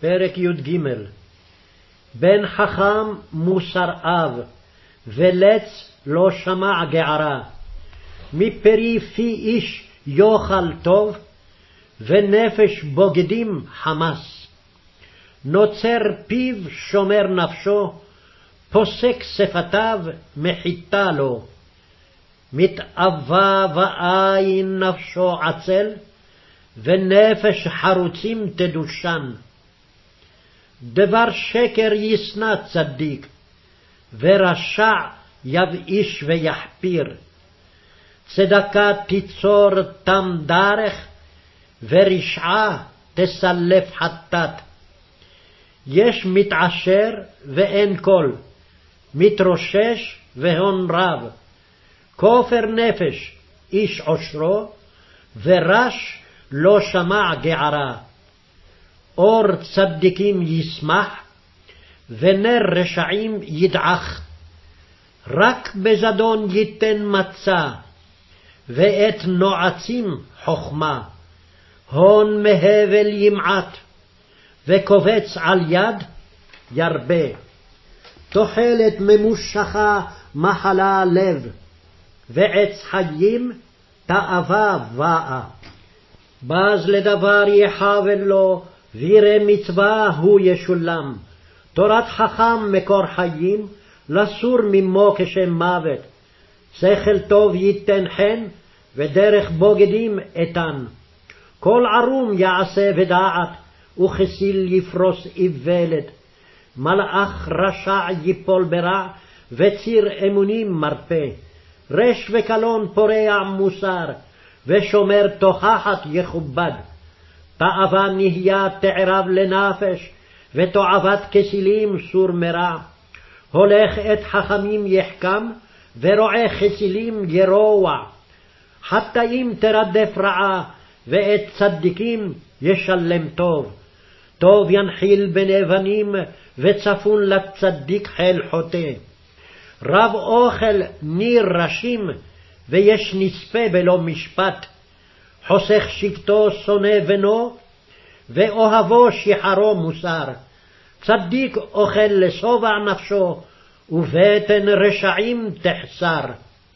פרק י"ג בן חכם מוסר אב, ולץ לא שמע גערה. מפרי פי איש יאכל טוב, ונפש בוגדים חמס. נוצר פיו שומר נפשו, פוסק שפתיו מחיתה לו. מתאווה ואין נפשו עצל, ונפש חרוצים תדושן. דבר שקר ישנא צדיק, ורשע יבאיש ויחפיר. צדקה תיצור תם דרך, ורשעה תסלף חטאת. יש מתעשר ואין קול, מתרושש והון רב. כופר נפש איש עושרו, ורש לא שמע גערה. אור צדיקים ישמח, ונר רשעים ידעך. רק בזדון ייתן מצה, ואת נועצים חכמה. הון מהבל ימעט, וקובץ על יד ירבה. תוחלת ממושכה מחלה לב, ועץ חיים תאווה באה. בז לדבר יחבל לו, וירא מצווה הוא ישולם. תורת חכם מקור חיים, לסור ממו כשם מוות. שכל טוב ייתן חן, ודרך בוגדים איתן. כל ערום יעשה ודעת, וכסיל יפרוס איוולת. מלאך רשע ייפול ברע, וציר אמונים מרפא. רש וקלון פורע מוסר, ושומר תוכחת יכובד. תאווה נהיה תערב לנפש, ותועבת כסילים סור מרע. הולך את חכמים יחכם, ורועה חסילים ירוע. חטאים תרדף רעה, ואת צדיקים ישלם טוב. טוב ינחיל בני בנים, וצפון לצדיק חיל חוטא. רב אוכל ניר ראשים, ויש נספה בלא משפט. חוסך שבטו שונא בנו, ואוהבו שחרו מוסר. צדיק אוכל לשובע נפשו, ובטן רשעים תחסר.